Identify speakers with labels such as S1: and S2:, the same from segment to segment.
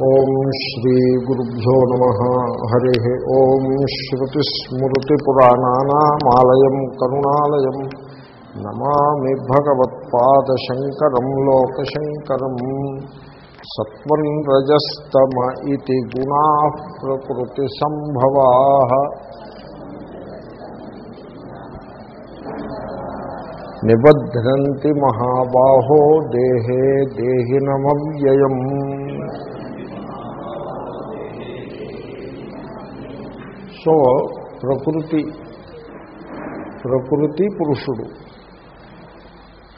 S1: ఓం శ్రీ గురుభ్యో నమ. హరి ఓం శ్రుతిస్మృతిపురాణానామాలయం కరుణాలయం. నమామి భగవత్పాదశంకరం లోకశంకరం. సత్వం రజస్తమ ఇది గుణా ప్రకృతి సంభవా. నిబధ్నంతి మహాబాహో దేహే దేహినమవ్యయం. సో ప్రకృతి ప్రకృతి పురుషుడు.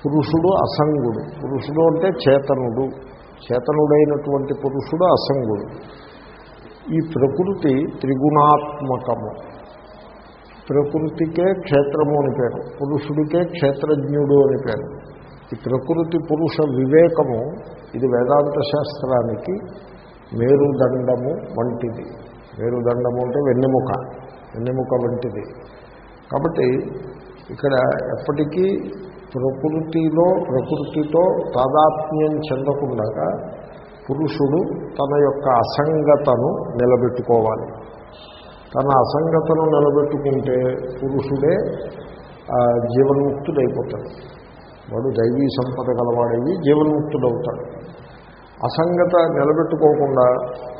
S1: పురుషుడు అసంగుడు. పురుషుడు అంటే చేతనుడు. చేతనుడైనటువంటి పురుషుడు అసంగుడు. ఈ ప్రకృతి త్రిగుణాత్మకము. ప్రకృతికే క్షేత్రము అని పేరు. పురుషుడికే క్షేత్రజ్ఞుడు అని పేరు. ఈ ప్రకృతి పురుష వివేకము ఇది వేదాంత శాస్త్రానికి మేరుదండము వంటిది. మేరుదండము అంటే వెన్నెముక. వెన్నెముక వంటిది. కాబట్టి ఇక్కడ ఎప్పటికీ ప్రకృతిలో ప్రకృతితో తాదాత్మ్యం చెందకుండా పురుషుడు తన యొక్క అసంగతను నిలబెట్టుకోవాలి. తన అసంగతను నిలబెట్టుకుంటే పురుషుడే జీవన్ముక్తుడైపోతాడు. వాడు దైవీ సంపద గలవాడయ్యి జీవన్ముక్తుడవుతాడు. అసంగత నిలబెట్టుకోకుండా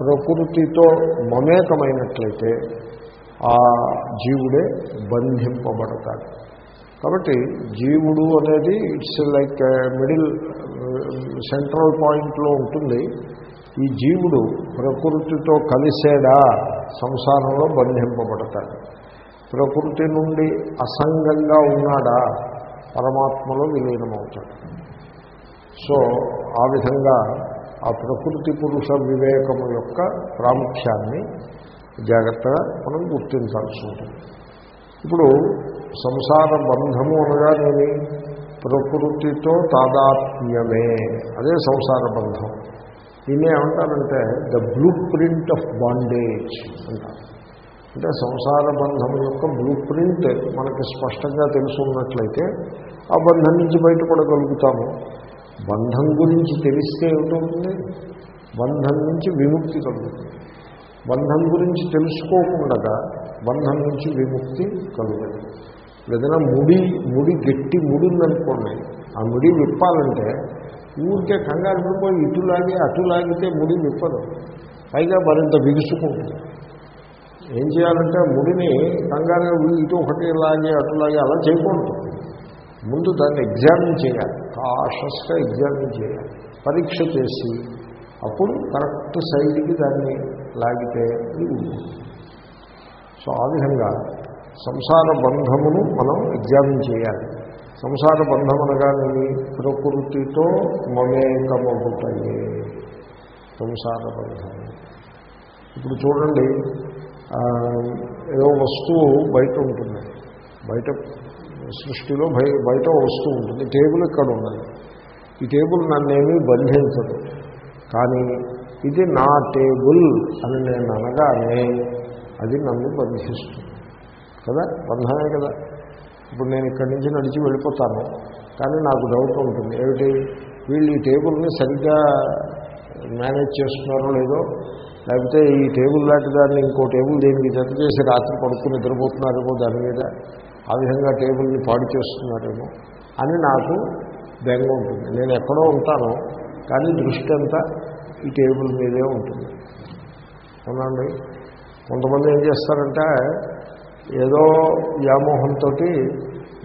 S1: ప్రకృతితో మమేకమైనట్లయితే ఆ జీవుడే బంధింపబడతాడు. కాబట్టి జీవుడు అనేది ఇట్స్ లైక్ మిడిల్ సెంట్రల్ పాయింట్లో ఉంటుంది. ఈ జీవుడు ప్రకృతితో కలిసేడా సంసారంలో బంధింపబడతాడు. ప్రకృతి నుండి అసంగంగా ఉన్నాడా పరమాత్మలో విలీనమవుతాడు. సో ఆ విధంగా ఆ ప్రకృతి పురుష వివేకము యొక్క ప్రాముఖ్యాన్ని జాగ్రత్తగా మనం గుర్తించాల్సి ఉంటుంది. ఇప్పుడు సంసార బంధము అనగానేమి ప్రకృతితో తాదాత్మ్యమే. అదే సంసార బంధం. దీన్ని ఏమంటారంటే the blueprint of bondage అంటారు. అంటే సంసార బంధం యొక్క బ్లూ ప్రింట్ మనకి స్పష్టంగా తెలుసున్నట్లయితే ఆ బంధం నుంచి బయటపడగలుగుతాము. బంధం గురించి తెలిస్తే ఏమిటవుతుంది? బంధం నుంచి విముక్తి కలుగుతుంది. బంధం గురించి తెలుసుకోకుండా బంధం నుంచి విముక్తి కలుగుతుంది. ఏదైనా ముడి ముడి గట్టి ముడి ఉందనుకోండి ఆ ముడి విప్పాలంటే ఊరికే కంగారు పడిపోయి ఇటు లాగి అటు లాగితే ముడి విప్పదు. పైగా మరింత బిగుసుకుంటుంది ఏం చేయాలంటే ముడిని కంగారుగా ఇటు ఒకటి లాగి అటు లాగి అలా చేయకూడదు. ముందు దాన్ని ఎగ్జామిన్ చేయాలి. కాషస్గా ఎగ్జామిన్ చేయాలి. పరీక్ష చేసి అప్పుడు కరెక్ట్ సైడ్కి దాన్ని లాగితే సో ఆ విధంగా సంసార బంధమును మనం ఎగ్జామిన్ చేయాలి. సంసార బంధం అనగానే ప్రకృతితో మమేకమవుతాయే సంసార బంధం ఇప్పుడు చూడండి ఏదో వస్తువు బయట ఉంటుంది బయట సృష్టిలో బయట వస్తూ ఉంటుంది. టేబుల్ ఇక్కడ ఉన్నది. ఈ టేబుల్ నన్నేమీ బంధించదు. కానీ ఇది నా టేబుల్ అని నేను అనగానే అది నన్ను బంధిస్తుంది. కదా? బంధమే కదా? ఇప్పుడు నేను ఇక్కడి నుంచి నడిచి వెళ్ళిపోతాను. కానీ నాకు డౌట్ ఉంటుంది. ఏమిటి? వీళ్ళు ఈ టేబుల్ని సరిగ్గా మేనేజ్ చేస్తున్నారో లేదో లేకపోతే ఈ టేబుల్ లాంటి దాన్ని ఇంకో టేబుల్ దేనికి జత చేసి రాత్రి పడుకుని నిద్రపోతున్నారేమో దాని మీద ఆ విధంగా టేబుల్ని పాడు చేస్తున్నారేమో అని నాకు బెంగ ఉంటుంది. నేను ఎక్కడో ఉంటాను కానీ దృష్టి అంతా ఈ టేబుల్ మీదే ఉంటుంది. అవునండి కొంతమంది ఏం చేస్తారంటే ఏదో వ్యామోహంతో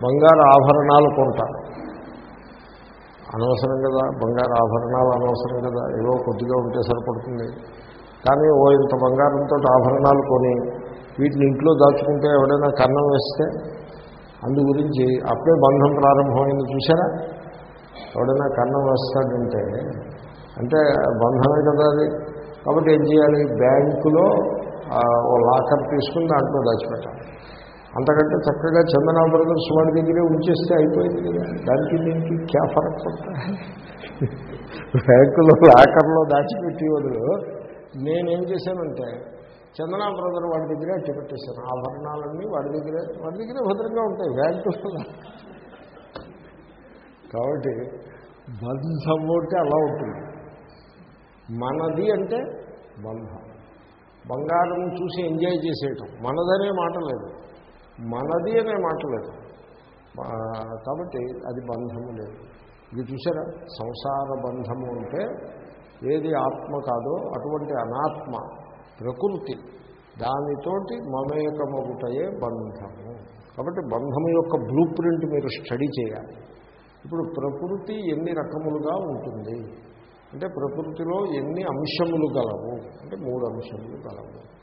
S1: బంగారు ఆభరణాలు కొంటారు అనవసరం కదా బంగారు ఆభరణాలు అనవసరం కదా ఏదో కొద్దిగా ఉంటే సరిపడుతుంది. కానీ ఓ ఇంత బంగారంతో ఆభరణాలు కొని వీటిని ఇంట్లో దాచుకుంటే ఎవడైనా కన్నం వేస్తే అందు గురించి అప్పుడే బంధం ప్రారంభమైంది చూసారా ఎవడైనా కన్నం వేస్తాడంటే అంటే బంధమే కదా అది. కాబట్టి ఏం చేయాలి? బ్యాంకులో ఓ లాకర్ తీసుకుని దాంట్లో దాచిపెట్టాలి. అంతకంటే చక్కగా చందన బ్రదర్స్ వాడి దగ్గరే ఉంచేస్తే అయిపోయింది కదా. దానికి దీనికి క్యా ఫరక్ పడతా బ్యాంకులో లాకర్లో దాచిపెట్టి వదులు నేనేం చేశానంటే చందనా బ్రదర్ వాడి దగ్గరే అట్టి పెట్టేశాను. ఆభరణాలన్నీ వాడి దగ్గరే వాడి దగ్గరే భద్రంగా ఉంటాయి బ్యాంకులో కాబట్టి బంధము అంటే అలా ఉంటుంది. మనది అంటే బంధం. బంగారం చూసి ఎంజాయ్ చేసేయటం. మనదనే మాట లేదు. మనది అనే మాట లేదు. కాబట్టి అది బంధము లేదు. ఇది చూసారా? సంసార బంధము అంటే ఏది ఆత్మ కాదో అటువంటి అనాత్మ ప్రకృతి దానితోటి మమేకమగుటయే బంధము. కాబట్టి బంధము యొక్క బ్లూ ప్రింట్ మీరు స్టడీ చేయాలి. ఇప్పుడు ప్రకృతి ఎన్ని రకములుగా ఉంటుంది? అంటే ప్రకృతిలో ఎన్ని అంశములు గలవు? అంటే మూడు అంశములు గలవు.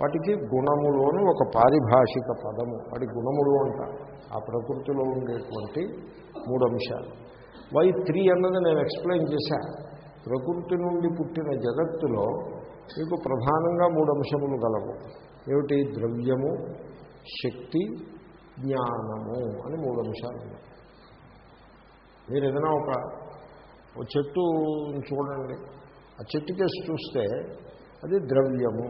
S1: వాటికి గుణములోని ఒక పారిభాషిక పదము. వాటి గుణములు అంట. ఆ ప్రకృతిలో ఉండేటువంటి మూడు అంశాలు. వై త్రీ అన్నది నేను ఎక్స్ప్లెయిన్ చేశాను ప్రకృతి నుండి పుట్టిన జగత్తులో మీకు ప్రధానంగా మూడు అంశములు గలవు. ఏమిటి? ద్రవ్యము శక్తి జ్ఞానము అని మూడు అంశాలు మీరు ఏదైనా ఒక ఒక చెట్టు చూడండి. ఆ చెట్టు కేసు చూస్తే అది ద్రవ్యము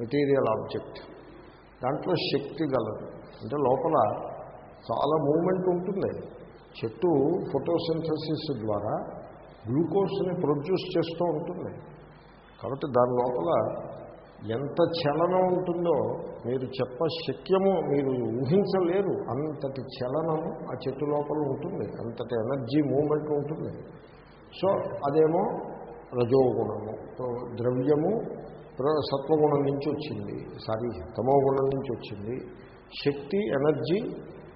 S1: మెటీరియల్ ఆబ్జెక్ట్. దాంట్లో శక్తి గలదు. అంటే లోపల చాలా మూమెంట్ ఉంటుంది. చెట్టు ఫోటోసింథసిస్ ద్వారా గ్లూకోజ్ని ప్రొడ్యూస్ చేస్తూ ఉంటుంది. కాబట్టి దాని లోపల ఎంత చలనం ఉంటుందో మీరు చెప్ప శక్యము మీరు ఊహించలేరు. అంతటి చలనము ఆ చెట్టు లోపల ఉంటుంది. అంతటి ఎనర్జీ మూమెంట్ ఉంటుంది. సో అదేమో రజోగుణము. ద్రవ్యము సత్వగుణం నుంచి వచ్చింది. సారీ తమో గుణం నుంచి వచ్చింది. శక్తి ఎనర్జీ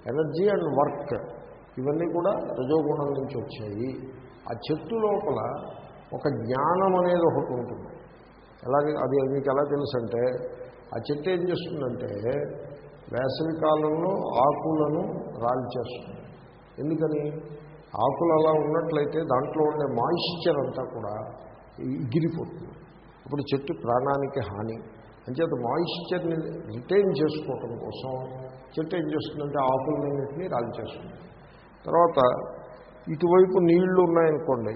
S1: ఎనర్జీ అండ్ వర్క్ ఇవన్నీ కూడా రజోగుణం నుంచి వచ్చాయి. ఆ చెట్టు లోపల ఒక జ్ఞానం అనేది ఒకటి ఉంటుంది. ఎలాగే అది మీకు ఎలా తెలుసు అంటే ఆ చెట్టు ఏం చేస్తుందంటే వేసవి కాలంలో ఆకులను రాల్చేస్తుంది. ఎందుకని? ఆకులు అలా ఉన్నట్లయితే దాంట్లో ఉండే మాయిశ్చర్ అంతా కూడా ఇగిరిపోతుంది. అప్పుడు చెట్టు ప్రాణానికి హాని. అంచేత మాయిశ్చర్ని రిటైన్ చేసుకోవటం కోసం చెట్టు ఏం చేస్తుందంటే ఆకులన్నింటినీ రాల్చేస్తుంది. తర్వాత ఇటువైపు నీళ్ళు ఉన్నాయనుకోండి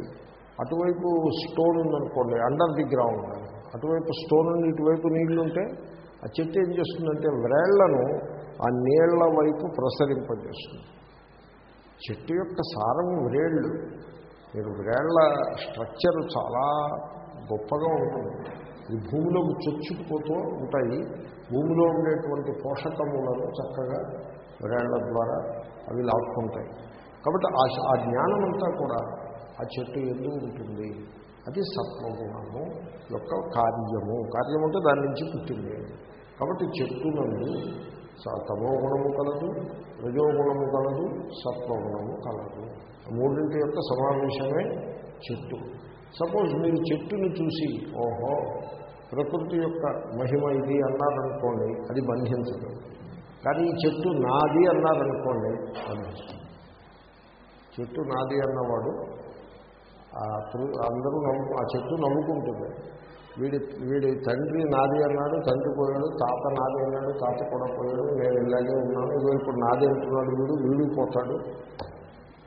S1: అటువైపు స్టోన్ ఉందనుకోండి అండర్ ది గ్రౌండ్ అటువైపు స్టోన్ ఉంది ఇటువైపు నీళ్ళు ఉంటే ఆ చెట్టు ఏం చేస్తుందంటే వ్రేళ్ళను ఆ నీళ్ళ వైపు ప్రసరింపజేస్తుంది. చెట్టు యొక్క సారం వ్రేళ్ళు మీరు వ్రేళ్ళ స్ట్రక్చర్ చాలా గొప్పగా ఉంటుంది. ఇది భూమిలోకి చొచ్చుకుపోతూ ఉంటాయి. భూమిలో ఉండేటువంటి పోషకములను చక్కగా వ్రేళ్ళ ద్వారా అవి లాక్కుంటాయి. కాబట్టి ఆ ఆ జ్ఞానం అంతా కూడా ఆ చెట్టు ఎందుకు ఉంటుంది. అది సత్వగుణము యొక్క కార్యము. కార్యము అంటే దాని నుంచి పుట్టింది. కాబట్టి చెట్టు నుండి తమో గుణము కలదు రజోగుణము కలదు సత్వగుణము కలదు. మూడింటి యొక్క సమావేశమే చెట్టు. సపోజ్ మీరు చెట్టుని చూసి ఓహో ప్రకృతి యొక్క మహిమ ఇది అన్నారనుకోండి అది బంధించదు. కానీ ఈ చెట్టు నాది అన్నారనుకోండి బంధిస్తుంది చెట్టు నాది అన్నవాడు. అందరూ నవ్వు ఆ చెట్టు నవ్వుకుంటుంది వీడి వీడి తండ్రి నాది అన్నాడు తండ్రి పోయాడు తాత నాది అన్నాడు తాత కూడా పోయాడు నేను ఇలాగే ఉన్నాను ఇదో ఇప్పుడు నాది అంటున్నాడు వీడు వీడు పోతాడు.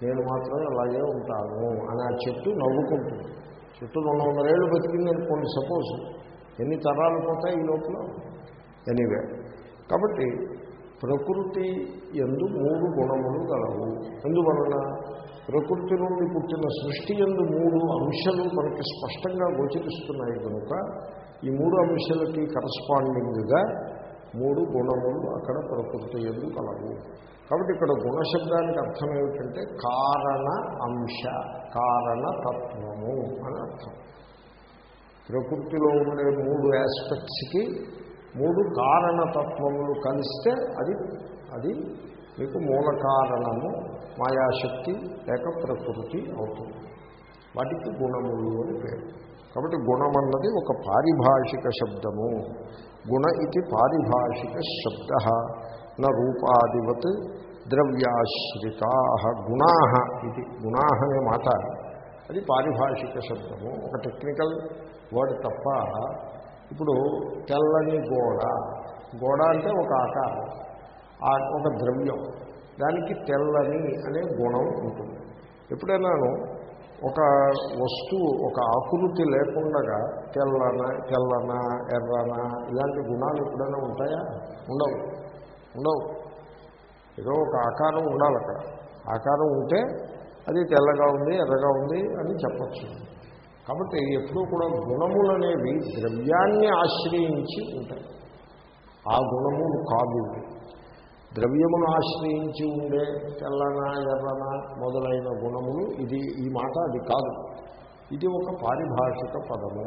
S1: నేను మాత్రం అలాగే ఉంటాను అని ఆ చెట్టు నవ్వుకుంటుంది. చెట్టు రెండు వందల ఏళ్ళు బతికింది అనుకోండి సపోజ్ ఎన్ని తరాలు పోతాయి ఈ లోపల? ఎనీవే కాబట్టి ప్రకృతి ఎందు మూడు గుణములు గలవు. ఎందువలన? ప్రకృతి నుండి పుట్టిన సృష్టి ఎందు మూడు అంశాలు మనకి స్పష్టంగా గోచరిస్తున్నాయి కనుక ఈ మూడు అంశాలకి కరస్పాండింగ్గా మూడు గుణములు అక్కడ ప్రకృతి ఎందు కలవు కాబట్టి ఇక్కడ గుణశబ్దానికి అర్థం ఏమిటంటే కారణ అంశ కారణ తత్వము అని అర్థం. ప్రకృతిలో ఉండే మూడు ఆస్పెక్ట్స్కి మూడు కారణతత్వములు కలిస్తే అది అది మీకు మూల కారణము మాయాశక్తి లేక ప్రకృతి అవుతుంది. వాటికి గుణములు అని పేరు. కాబట్టి గుణం అన్నది ఒక పారిభాషిక శబ్దము. గుణ ఇది పారిభాషిక శబ్ద. న రూపాదివత్ ద్రవ్యాశ్రితా. గుణా ఇది. గుణా అనే మాట. అది పారిభాషిక శబ్దము. ఒక టెక్నికల్ వర్డ్ తప్ప ఇప్పుడు తెల్లని గోడ. గోడ అంటే ఒక ఆకారం. ఒక ద్రవ్యం. దానికి తెల్లని అనే గుణం ఉంటుంది. ఎప్పుడైనాను ఒక వస్తువు ఒక ఆకృతి లేకుండా తెల్లన తెల్లన ఎర్రన ఇలాంటి గుణాలు ఎప్పుడైనా ఉంటాయా? ఉండవు. ఉండవు. ఏదో ఒక ఆకారం ఉండాలి అక్కడ ఆకారం ఉంటే అది తెల్లగా ఉంది ఎర్రగా ఉంది అని చెప్పచ్చు. కాబట్టి ఎప్పుడూ కూడా గుణములనేవి ద్రవ్యాన్ని ఆశ్రయించి ఉంటాయి. ఆ గుణములు కాదు. ద్రవ్యమును ఆశ్రయించి ఉండే తెల్లన ఎర్రన మొదలైన గుణములు ఇది ఈ మాట అది కాదు. ఇది ఒక పారిభాషిక పదము.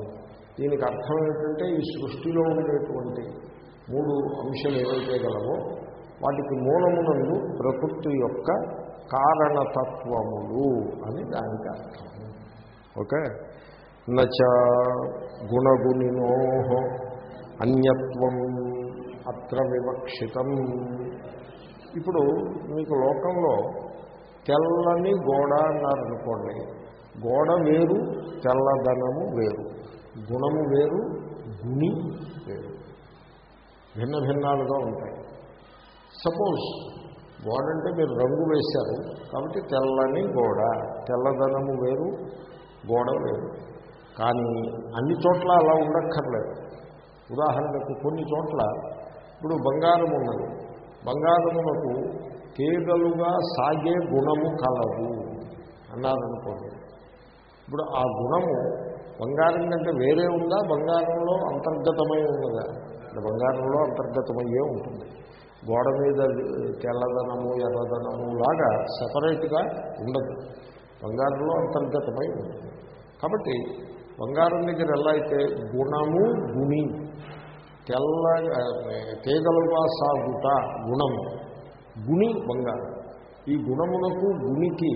S1: దీనికి అర్థం ఏంటంటే ఈ సృష్టిలో ఉండేటువంటి మూడు అంశాలు ఏవైతే గలవో వాటికి మూలమునందు ప్రకృతి యొక్క కారణతత్వములు అని దానికి అర్థం. ఓకే? నచ గుణగుణినో అన్యత్వం అత్ర వివక్షితం. ఇప్పుడు మీకు లోకంలో తెల్లని గోడ అన్నారనుకోండి గోడ వేరు తెల్లదనము వేరు గుణము వేరు గుణి వేరు. భిన్న భిన్నాలుగా ఉంటాయి. సపోజ్ గోడ అంటే మీరు రంగు వేశారు కాబట్టి తెల్లని గోడ తెల్లదనము వేరు గోడ వేరు. కానీ అన్ని చోట్ల అలా ఉండక్కర్లేదు. ఉదాహరణకు కొన్ని చోట్ల ఇప్పుడు బంగారం ఉన్నది. బంగారమునకు తీగలుగా సాగే గుణము కలదు అన్నారనుకోండి. ఇప్పుడు ఆ గుణము బంగారం కంటే వేరే ఉందా? బంగారంలో అంతర్గతమై ఉన్నదా? అంటే బంగారంలో అంతర్గతమయ్యే ఉంటుంది. గోడ మీద తెల్లదనము ఎర్రదనము లాగా సపరేట్గా ఉండదు. బంగారంలో అంతర్గతమై ఉంటుంది. కాబట్టి బంగారం దగ్గర ఎలా అయితే గుణము గుణి తెల్ల తేగలుగా సాగుట గుణము గుణి బంగారం. ఈ గుణమునకు గుణికి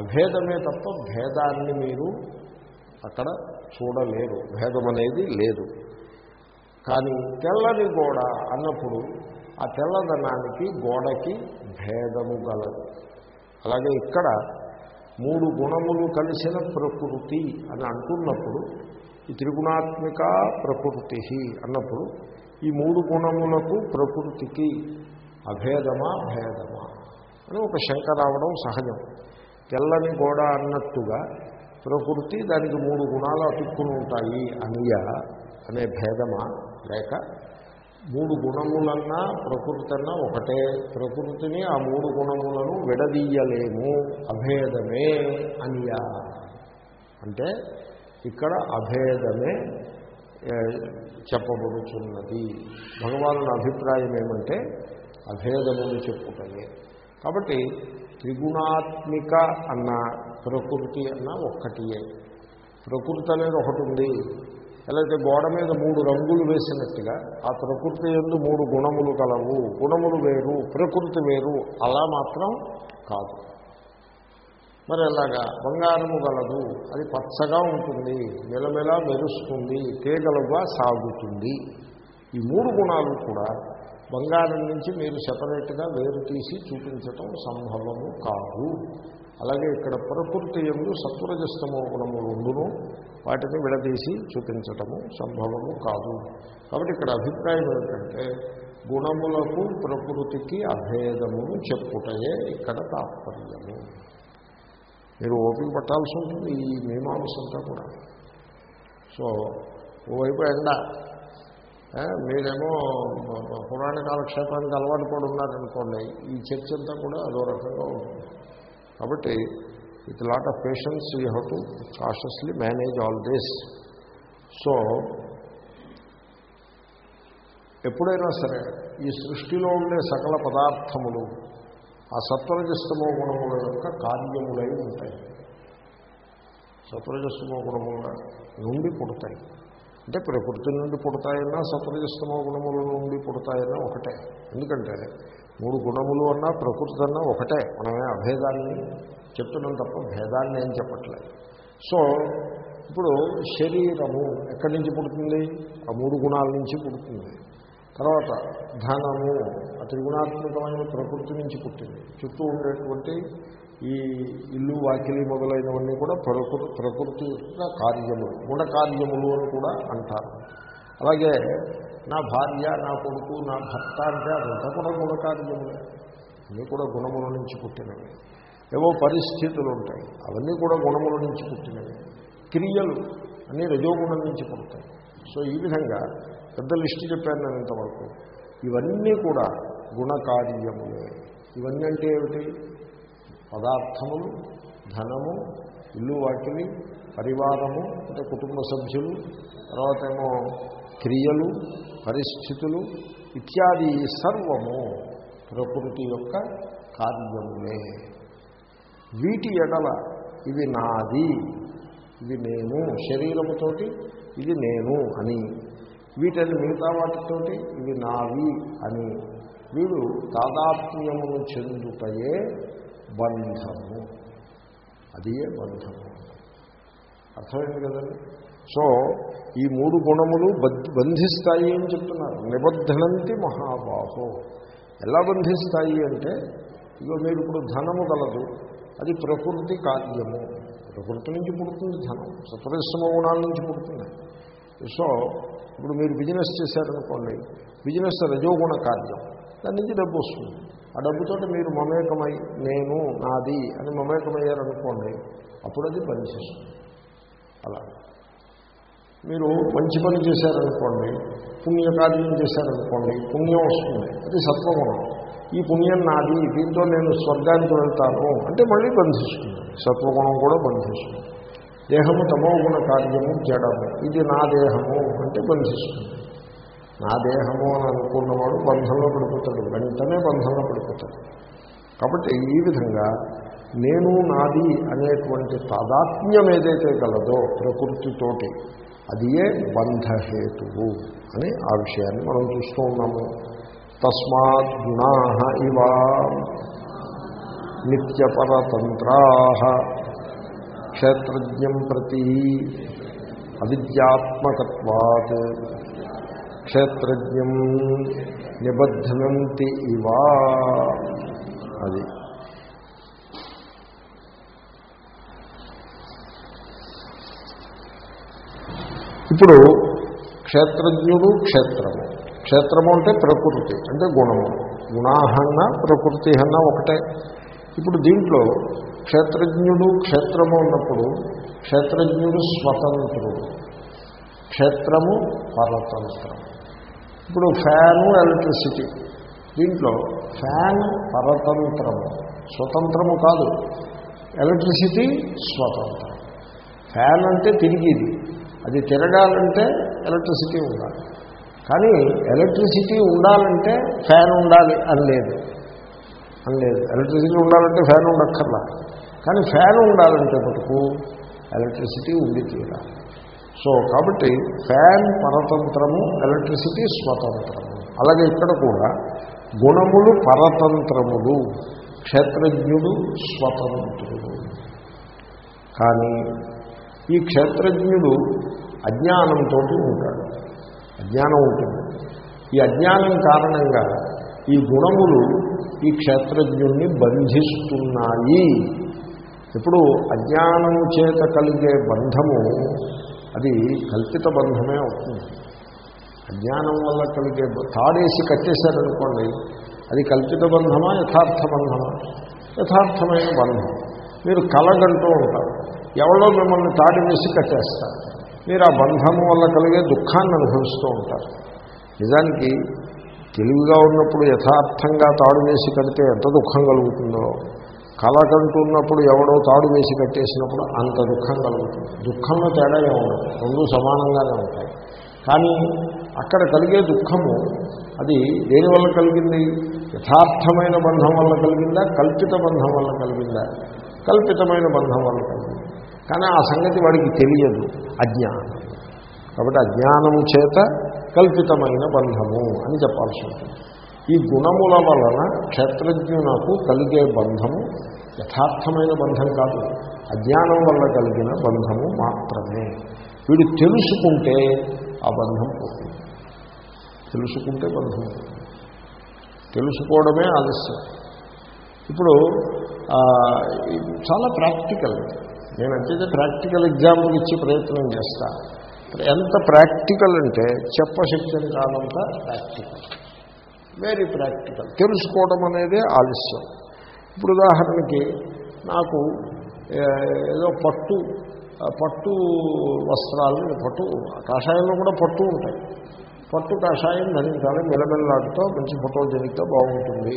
S1: అభేదమే తప్ప భేదాన్ని మీరు అక్కడ చూడలేరు. భేదం అనేది లేదు. కానీ తెల్లని గోడ అన్నప్పుడు ఆ తెల్లదనానికి గోడకి భేదము గలదు. అలాగే ఇక్కడ మూడు గుణములు కలిసిన ప్రకృతి అని అంటున్నప్పుడు ఈ త్రిగుణాత్మిక ప్రకృతి అన్నప్పుడు ఈ మూడు గుణములకు ప్రకృతికి అభేదమా భేదమా అని ఒక శంక రావడం సహజం. తెల్లని గోడ అన్నట్టుగా ప్రకృతి దానికి మూడు గుణాలు అతుక్కుని ఉంటాయి అనియ అనే భేదమా లేక మూడు గుణములన్నా ప్రకృతి అన్నా ఒకటే. ప్రకృతిని ఆ మూడు గుణములను విడదీయలేము. అభేదమే అనియా. అంటే ఇక్కడ అభేదమే చెప్పబడుచున్నది. చెప్పబడుతున్నది భగవాను అభిప్రాయం ఏమంటే అభేదమును చెప్పుకనే కాబట్టి త్రిగుణాత్మిక అన్న ప్రకృతి అన్న ఒక్కటియే. ప్రకృతి అనేది ఒకటి ఉంది. ఎలాగైతే గోడ మీద మూడు రంగులు వేసినట్టుగా ఆ ప్రకృతి ఎందు మూడు గుణములు కలవు. గుణములు వేరు ప్రకృతి వేరు. అలా మాత్రం కాదు. మరి ఎలాగా? బంగారము గలదు. అది పచ్చగా ఉంటుంది. మెలమెలా మెరుస్తుంది. తీగలుగా సాగుతుంది. ఈ మూడు గుణాలు కూడా బంగారం నుంచి మీరు సెపరేట్గా వేరు తీసి చూపించటం సంభవము కాదు. అలాగే ఇక్కడ ప్రకృతి ఎందు సత్వరజస్తమో గుణములు ఉండును వాటిని విడదీసి చూపించటము సంభవము కాదు. కాబట్టి ఇక్కడ అభిప్రాయం ఏమిటంటే గుణములకు ప్రకృతికి అభేదమును చెప్పుటయే ఇక్కడ తాత్పర్యము. మీరు ఓపిక పట్టాల్సి ఉంటుంది ఈ మీమాంస అంతా కూడా. సో ఓవైపు ఎండ. మీరేమో పురాణ కాలక్షేత్రానికి అలవాటు పడి ఉన్నారనుకోండి ఈ చర్చ అంతా కూడా అదో రకంగా ఉంటుంది. కాబట్టి with lot of patience you have to cautiously manage all this so ఎప్పుడైనా సరే ఈ సృష్టిలో ఉండే సకల పదార్థములు ఆ సత్వరజస్తమో గుణముల యొక్క కార్యములై ఉంటాయి. సత్వరజస్తమో గుణముల నుండి పుడతాయి. అంటే ప్రకృతి నుండి పుడతాయన్నా సత్వరజస్తమో గుణముల నుండి పుడతాయన్నా ఒకటే. ఎందుకంటే మూడు గుణములు అన్నా ప్రకృతి అన్నా ఒకటే. మనమే అభేదాన్ని చెప్తున్నాం తప్ప భేదాన్ని ఏం చెప్పట్లేదు. సో ఇప్పుడు శరీరము ఎక్కడి నుంచి పుడుతుంది? ఆ మూడు గుణాల నుంచి పుడుతుంది. తర్వాత ధనము ఆ త్రిగుణాత్మకమైన ప్రకృతి నుంచి పుట్టింది. చుట్టూ ఉండేటువంటి ఈ ఇల్లు వాకిలి మొదలైనవన్నీ కూడా ప్రకృతి ప్రకృతి యొక్క కార్యములు గుణ కార్యములు అని కూడా అంటారు. అలాగే నా భార్య నా కొడుకు నా భర్త అంటే అదంతా కూడా గుణకార్యములే అన్నీ కూడా గుణముల నుంచి పుట్టినవి. ఏవో పరిస్థితులు ఉంటాయి. అవన్నీ కూడా గుణముల నుంచి పుట్టినవి. క్రియలు అన్నీ రజోగుణం నుంచి పుడతాయి. సో ఈ విధంగా పెద్ద లిస్టు చెప్పాను నేను ఇంతవరకు. ఇవన్నీ కూడా గుణకార్యములే. ఇవన్నీ అంటే ఏమిటి? పదార్థములు ధనము ఇల్లు వాటిని పరివారము అంటే కుటుంబ సభ్యులు తర్వాత ఏమో క్రియలు పరిస్థితులు ఇత్యాది సర్వము ప్రకృతి యొక్క కార్యములే. వీటి ఎడల ఇది నాది ఇది నేను శరీరముతోటి ఇది నేను అని. వీటిని మిగతా వాటితోటి ఇవి నావి అని. వీడు తాదాత్మ్యమును చెందుటయే బంధము. అదియే బంధము. అర్థమైంది కదండి? సో ఈ మూడు గుణములు బంధిస్తాయి అని చెప్తున్నారు. నిబద్ధనంతి మహాబాహో. ఎలా బంధిస్తాయి అంటే ఇగో మీరు ఇప్పుడు ధనము గలదు అది ప్రకృతి కార్యము. ప్రకృతి నుంచి పుడుతుంది ధనం సత్వరిశ్రమ గుణాల నుంచి పుడుతుంది. సో ఇప్పుడు మీరు బిజినెస్ చేశారనుకోండి బిజినెస్ రజోగుణ కార్యం. దాని నుంచి డబ్బు వస్తుంది. ఆ డబ్బుతో మీరు మమేకమై నేను నాది అని మమేకమయ్యారనుకోండి అప్పుడు అది పనిచేస్తుంది. అలా. మీరు మంచి పని చేశారనుకోండి పుణ్యకార్యం చేశారనుకోండి పుణ్యం వస్తుంది. అది సత్వగుణం. ఈ పుణ్యం నాది దీంతో నేను స్వర్గానికి వెళ్తాను అంటే మళ్ళీ బంధిస్తుంది. సత్వగుణం కూడా బంధిస్తుంది. దేహము తమోగుణ కార్యము జడము. ఇది నా దేహము అంటే బంధిస్తుంది. నా దేహము అని అనుకున్నవాడు బంధంలో పడిపోతాడు. వెంటనే బంధంలో పడిపోతాడు. కాబట్టి ఈ విధంగా నేను నాది అనేటువంటి తాదాత్మ్యం ఏదైతే గలదో ప్రకృతితోటి అదియే బంధహేతువు అని ఆ విషయాన్ని మనం చూస్తూ ఉన్నాము. తస్మాత్ గుణా ఇవ నిత్యపరతంత్రా క్షేత్రజ్ఞం ప్రతి అవిద్యాత్మకత్వాత్ క్షేత్రజ్ఞం నిబద్ధనంతి ఇవా అది. ఇప్పుడు క్షేత్రజ్ఞుడు క్షేత్రము. క్షేత్రము అంటే ప్రకృతి అంటే గుణము. గుణాహన్న ప్రకృతి అన్న ఒకటే. ఇప్పుడు దీంట్లో క్షేత్రజ్ఞుడు క్షేత్రము ఉన్నప్పుడు క్షేత్రజ్ఞుడు స్వతంత్రుడు. క్షేత్రము పరతంత్రం. ఇప్పుడు ఫ్యాను ఎలక్ట్రిసిటీ. దీంట్లో ఫ్యాన్ పరతంత్రము. స్వతంత్రము కాదు. ఎలక్ట్రిసిటీ స్వతంత్రం. ఫ్యాన్ అంటే తిరిగిది. అది తిరగాలంటే ఎలక్ట్రిసిటీ ఉండాలి. కానీ ఎలక్ట్రిసిటీ ఉండాలంటే ఫ్యాన్ ఉండాలి అని లేదు. అని లేదు. ఎలక్ట్రిసిటీ ఉండాలంటే ఫ్యాన్ ఉండక్కర్లా. కానీ ఫ్యాన్ ఉండాలంటే మటుకు ఎలక్ట్రిసిటీ ఉండి తీరాలి. సో కాబట్టి ఫ్యాన్ పరతంత్రము ఎలక్ట్రిసిటీ స్వతంత్రము. అలాగే ఇక్కడ కూడా గుణములు పరతంత్రములు క్షేత్రజ్ఞుడు స్వతంత్రుడు. కానీ ఈ క్షేత్రజ్ఞుడు అజ్ఞానంతో ఉంటాడు. అజ్ఞానం ఉంటుంది. ఈ అజ్ఞానం కారణంగా ఈ గుణములు ఈ క్షేత్రజ్ఞుణ్ణి బంధిస్తున్నాయి. ఇప్పుడు అజ్ఞానం చేత కలిగే బంధము అది కల్పిత బంధమే అవుతుంది. అజ్ఞానం వల్ల కలిగే తాడేసి కట్టేశారనుకోండి అది కల్పిత బంధమా యథార్థ బంధమా? యథార్థమైన బంధం. మీరు కలగంటూ ఉంటారు. ఎవరో మిమ్మల్ని తాడి వేసి కట్టేస్తారు. మీరు ఆ బంధము వల్ల కలిగే దుఃఖాన్ని అనుభవిస్తూ ఉంటారు. నిజానికి తెలివిగా ఉన్నప్పుడు యథార్థంగా తాడు వేసి కడితే ఎంత దుఃఖం కలుగుతుందో కళ కంటున్నప్పుడు ఎవడో తాడు వేసి కట్టేసినప్పుడు అంత దుఃఖం కలుగుతుంది. దుఃఖంలో తేడా ఏముండదు రెండు సమానంగానే ఉంటాయి. కానీ అక్కడ కలిగే దుఃఖము అది దేనివల్ల కలిగింది? యథార్థమైన బంధం వల్ల కలిగిందా? కల్పిత బంధం వల్ల కలిగిందా? కల్పితమైన బంధం వల్ల కలిగింది? కానీ ఆ సంగతి వాడికి తెలియదు. అజ్ఞానం. కాబట్టి అజ్ఞానము చేత కల్పితమైన బంధము అని చెప్పాల్సి ఉంటుంది. ఈ గుణముల వలన క్షేత్రజ్ఞునకు కలిగే బంధము యథార్థమైన బంధం కాదు. అజ్ఞానం వల్ల కలిగిన బంధము మాత్రమే. వీడు తెలుసుకుంటే ఆ బంధం పోతుంది. తెలుసుకుంటే బంధం పోతుంది. తెలుసుకోవడమే ఆలస్యం. ఇప్పుడు చాలా ప్రాక్టికల్. నేను అంతే ప్రాక్టికల్ ఎగ్జాంపుల్ ఇచ్చి ప్రయత్నం చేస్తా. ఎంత ప్రాక్టికల్ అంటే చెప్పశక్తిని కానంత ప్రాక్టికల్ వెరీ ప్రాక్టికల్ తెలుసుకోవడం అనేది ఆలస్యం. ఇప్పుడు ఉదాహరణకి నాకు ఏదో పట్టు పట్టు వస్త్రాలు పట్టు కాషాయంలో కూడా పట్టు ఉంటాయి. పట్టు కాషాయం ధరించాలి మెలమెల్లాడుతో మంచి ఫోటోజెనిక్తో బాగుంటుంది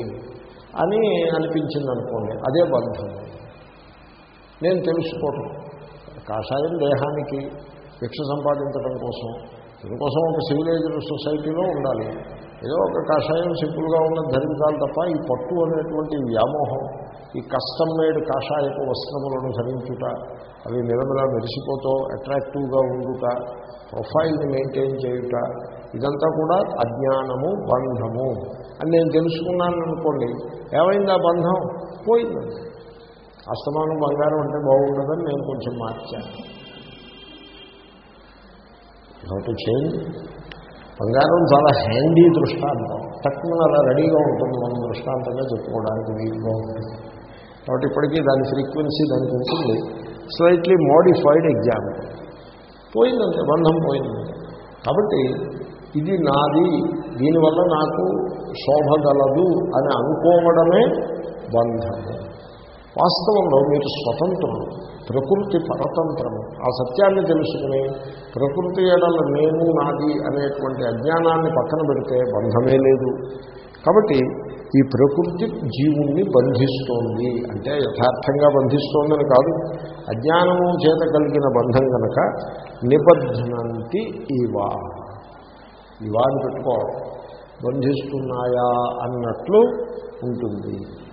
S1: అని అనిపించింది అనుకోండి అదే బంధం నేను తెలుసుకోవటం. కాషాయం దేహానికి భిక్ష సంపాదించడం కోసం దీనికోసం ఒక సివిలైజ్డ్ సొసైటీలో ఉండాలి. ఏదో ఒక కాషాయం సింపుల్గా ఉన్న ధరించాలి తప్ప ఈ పట్టు అనేటువంటి వ్యామోహం ఈ కస్టమ్ మేడ్ కాషాయపు వస్త్రములను ధరించుట అవి నిలమిలా మెరిసిపోతూ అట్రాక్టివ్గా ఉండుట ప్రొఫైల్ని మెయింటైన్ చేయుట ఇదంతా కూడా అజ్ఞానము బంధము. అని నేను తెలుసుకున్నాను అనుకోండి ఏమైందా బంధం? పోయిందండి. అస్తమానం బంగారం అంటే బాగుండదని నేను కొంచెం మార్చాను. చేయండి చేంజ్ బంగారం చాలా హ్యాండీ దృష్టాంతం. తక్కువ అలా రెడీగా ఉంటుంది మనం దృష్టాంతంగా చెప్పుకోవడానికి వీలుగా ఉంటుంది కాబట్టి ఇప్పటికీ దాని ఫ్రీక్వెన్సీ దానికి ఉంటుంది. స్లైట్లీ మోడిఫైడ్ ఎగ్జాంపుల్ పోయిందంటే బంధం పోయింది. కాబట్టి ఇది నాది దీనివల్ల నాకు శోభ గలదు అని అనుకోవడమే బంధము. వాస్తవంలో మీరు స్వతంత్రులు ప్రకృతి పరతంత్రము. ఆ సత్యాన్ని తెలుసుకుని ప్రకృతి ఎడల నేను నాది అనేటువంటి అజ్ఞానాన్ని పక్కన పెడితే బంధమే లేదు. కాబట్టి ఈ ప్రకృతి జీవుణ్ణి బంధిస్తోంది అంటే యథార్థంగా బంధిస్తోందని కాదు. అజ్ఞానము చేత కలిగిన బంధం కనుక నిబద్ధనంతి ఇవా. ఇవా అని పెట్టుకో. బంధిస్తున్నాయా అన్నట్లు ఉంటుంది.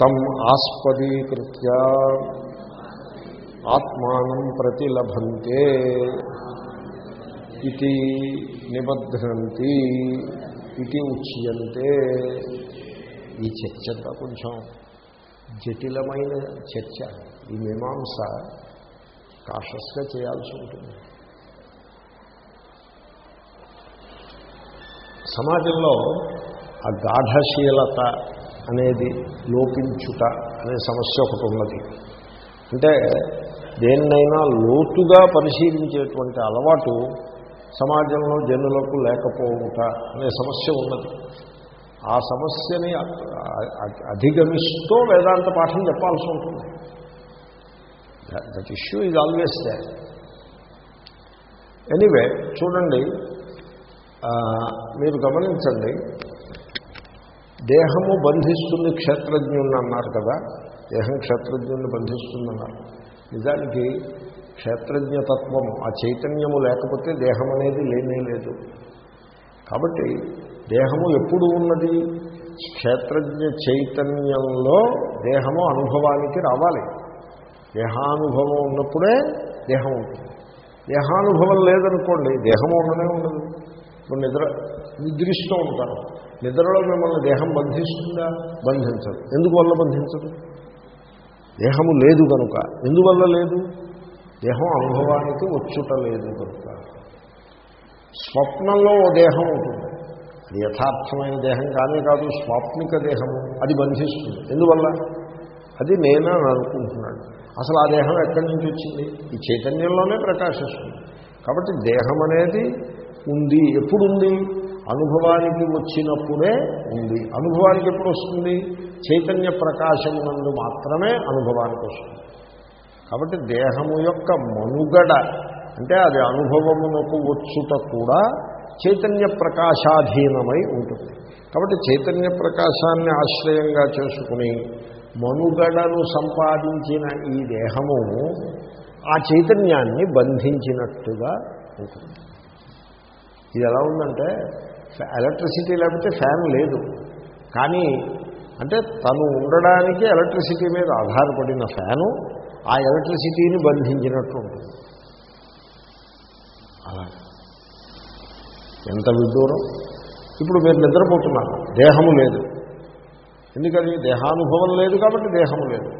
S1: తం ఆస్పదీకృత్య ఆత్మానం ప్రతిలభంతే ఇది నిబద్ధంతి ఇది ఉచ్యంతే ఈ చర్చ అంతా కొంచెం జటిలమైన చర్చ. ఈ మీమాంస కాషస్గా చేయాల్సి ఉంటుంది. సమాజంలో ఆ గాఢశీలత అనేది లోపించుట అనే సమస్య ఒకటి ఉన్నది. అంటే దేన్నైనా లోతుగా పరిశీలించేటువంటి అలవాటు సమాజంలో జనులకు లేకపోవుట అనే సమస్య ఉన్నది. ఆ సమస్యని అధిగమిస్తూ వేదాంత పాఠం చెప్పాల్సి ఉంటుంది. That issue is always they anyway చూడండి మీరు గమనించండి దేహము బంధిస్తుంది క్షేత్రజ్ఞుణ్ణి అన్నారు కదా దేహం క్షేత్రజ్ఞుణ్ణి బంధిస్తుందన్నారు. నిజానికి క్షేత్రజ్ఞతత్వము ఆ చైతన్యము లేకపోతే దేహం అనేది లేనే లేదు. కాబట్టి దేహము ఎప్పుడు ఉన్నది? క్షేత్రజ్ఞ చైతన్యంలో దేహము అనుభవానికి రావాలి. దేహానుభవం ఉన్నప్పుడే దేహం ఉంటుంది. దేహానుభవం లేదనుకోండి దేహం ఉండనే ఉండదు. ఇప్పుడు నిద్ర నిద్రిస్తూ ఉంటారు. నిద్రలో మిమ్మల్ని దేహం బంధిస్తుందా? బంధించదు. ఎందువల్ల బంధించదు? దేహము లేదు కనుక. ఎందువల్ల లేదు? దేహం అనుభవానికి వచ్చుట లేదు కనుక. స్వప్నంలో ఓ దేహం ఉంటుంది. అది యథార్థమైన దేహం కానీ కాదు స్వాప్నిక దేహము. అది బంధిస్తుంది. ఎందువల్ల? అది నేనే అనుకుంటున్నాడు అసలు ఆ దేహం ఎక్కడి నుంచి వచ్చింది? ఈ చైతన్యంలోనే ప్రకాశిస్తుంది. కాబట్టి దేహం అనేది ఉంది. ఎప్పుడు ఉంది అనుభవానికి వచ్చినప్పుడే ఉంది. అనుభవానికి ఎప్పుడు వస్తుంది? చైతన్య ప్రకాశమునందు మాత్రమే అనుభవానికి వస్తుంది. కాబట్టి దేహము యొక్క మనుగడ అంటే అది అనుభవమునకు వచ్చుట కూడా చైతన్య ప్రకాశాధీనమై ఉంటుంది. కాబట్టి చైతన్య ప్రకాశాన్ని ఆశ్రయంగా చేసుకుని మనుగడను సంపాదించిన ఈ దేహము ఆ చైతన్యాన్ని బంధించినట్టుగా ఉంటుంది. ఇది ఎలా ఉందంటే ఎలక్ట్రిసిటీ లేకపోతే ఫ్యాన్ లేదు. కానీ అంటే తను ఉండడానికి ఎలక్ట్రిసిటీ మీద ఆధారపడిన ఫ్యాను ఆ ఎలక్ట్రిసిటీని బంధించినట్టు ఉంటుంది. అలా. ఎంత విదూరం ఇప్పుడు మీరు నిద్రపోతున్నారు. దేహము లేదు. ఎందుకని? దేహానుభవం లేదు కాబట్టి దేహము లేదు.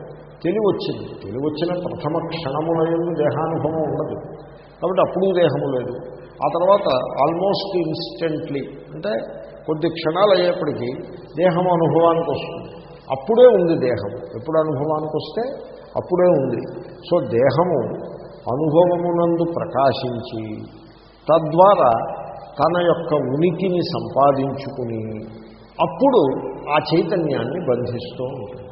S1: తెలివి వచ్చింది. వచ్చిన ప్రథమ క్షణములందు దేహానుభవం ఉండదు. కాబట్టి అప్పుడు దేహము లేదు. ఆ తర్వాత ఆల్మోస్ట్ ఇన్స్టెంట్లీ అంటే కొద్ది క్షణాలు అయ్యేప్పటికీ దేహం అనుభవానికి వస్తుంది. అప్పుడే ఉంది దేహం. ఎప్పుడు అనుభవానికి వస్తే అప్పుడే ఉంది. సో దేహము అనుభవమునందు ప్రకాశించి తద్వారా తన యొక్క ఉనికిని సంపాదించుకుని అప్పుడు ఆ చైతన్యాన్ని బంధిస్తూ ఉంటుంది.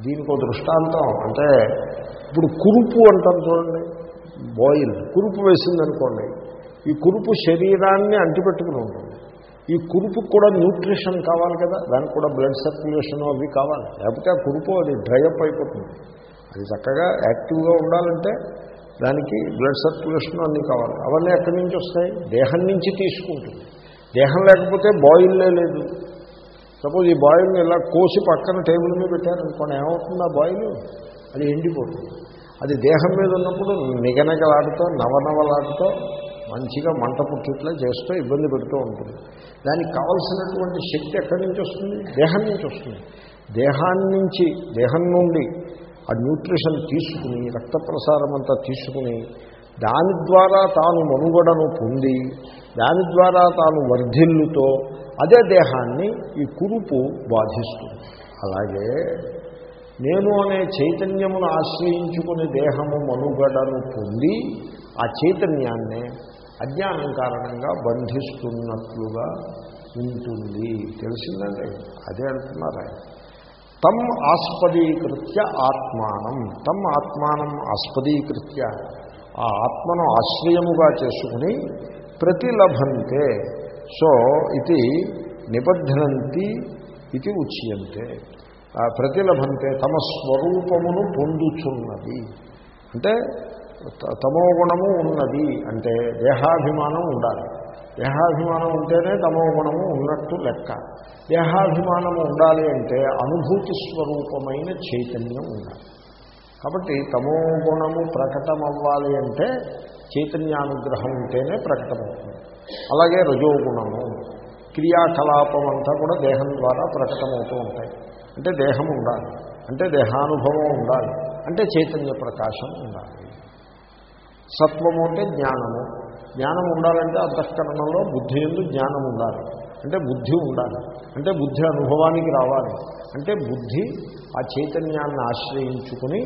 S1: దీనికి దృష్టాంతం అంటే ఇప్పుడు కురుపు అంటాం చూడండి. బాయిల్ కురుపు వేసిందనుకోండి ఈ కురుపు శరీరాన్ని అంటిపెట్టుకుని ఉంటుంది. ఈ కురుపుకు కూడా న్యూట్రిషన్ కావాలి కదా దానికి కూడా బ్లడ్ సర్క్యులేషన్ అవి కావాలి. లేకపోతే ఆ కురుపు అది డ్రైఅప్ అయిపోతుంది. అది చక్కగా యాక్టివ్గా ఉండాలంటే దానికి బ్లడ్ సర్క్యులేషన్ అన్నీ కావాలి. అవన్నీ ఎక్కడి నుంచి వస్తాయి? దేహం నుంచి తీసుకుంటుంది. దేహం లేకపోతే బాయిల్లే లేదు. సపోజ్ ఈ బాయిల్ని ఇలా కోసి పక్కన టేబుల్ మీద పెట్టారనుకోండి ఏమవుతుంది ఆ బాయిల్? అది ఎండిపోతుంది. అది దేహం మీద ఉన్నప్పుడు నిగనగలాడుతో నవనవలాడుతో మంచిగా మంట పుట్టిట్లా చేస్తూ ఇబ్బంది పెడుతూ ఉంటుంది. దానికి కావలసినటువంటి శక్తి ఎక్కడి నుంచి వస్తుంది? దేహం నుంచి వస్తుంది. దేహాన్ని నుంచి దేహం నుండి ఆ న్యూట్రిషన్ తీసుకుని రక్త ప్రసారం అంతా తీసుకుని దాని ద్వారా తాను మనుగడను పొంది దాని ద్వారా తాను వర్ధిల్లుతో అదే దేహాన్ని ఈ కురుపు బాధిస్తుంది. అలాగే నేను అనే చైతన్యమును ఆశ్రయించుకుని దేహము మనుగడను పొంది ఆ చైతన్యాన్నే అజ్ఞానం కారణంగా బంధిస్తున్నట్లుగా ఉంటుంది. తెలిసిందండి? అదే అంటున్నారు? తమ్ ఆస్పదీకృత్య ఆత్మానం. తమ్ ఆత్మానం ఆస్పదీకృత్య. ఆ ఆత్మను ఆశ్రయముగా చేసుకుని ప్రతిలభంతే. సో ఇది నిబద్ధనంతి ఇది ఉచ్యంతే. ప్రతిలభంతే తమ స్వరూపమును పొందుచున్నది. అంటే త- తమో గుణము ఉన్నది అంటే దేహాభిమానం ఉండాలి. దేహాభిమానం ఉంటేనే తమో గుణము ఉన్నట్టు లెక్క. దేహాభిమానము ఉండాలి అంటే అనుభూతి స్వరూపమైన చైతన్యం ఉండాలి. కాబట్టి తమో గుణము ప్రకటమవ్వాలి అంటే చైతన్యానుగ్రహం ఉంటేనే ప్రకటమవుతుంది. అలాగే రజోగుణము క్రియాకలాపం అంతా కూడా దేహం ద్వారా ప్రకటమవుతూ ఉంటాయి. అంటే దేహం ఉండాలి. అంటే దేహానుభవం ఉండాలి. అంటే చైతన్య ప్రకాశం ఉండాలి. సత్వము అంటే జ్ఞానము. జ్ఞానం ఉండాలంటే అంతఃకరణలో బుద్ధి ఎందు జ్ఞానం ఉండాలి. అంటే బుద్ధి ఉండాలి. అంటే బుద్ధి అనుభవానికి రావాలి. అంటే బుద్ధి ఆ చైతన్యాన్ని ఆశ్రయించుకుని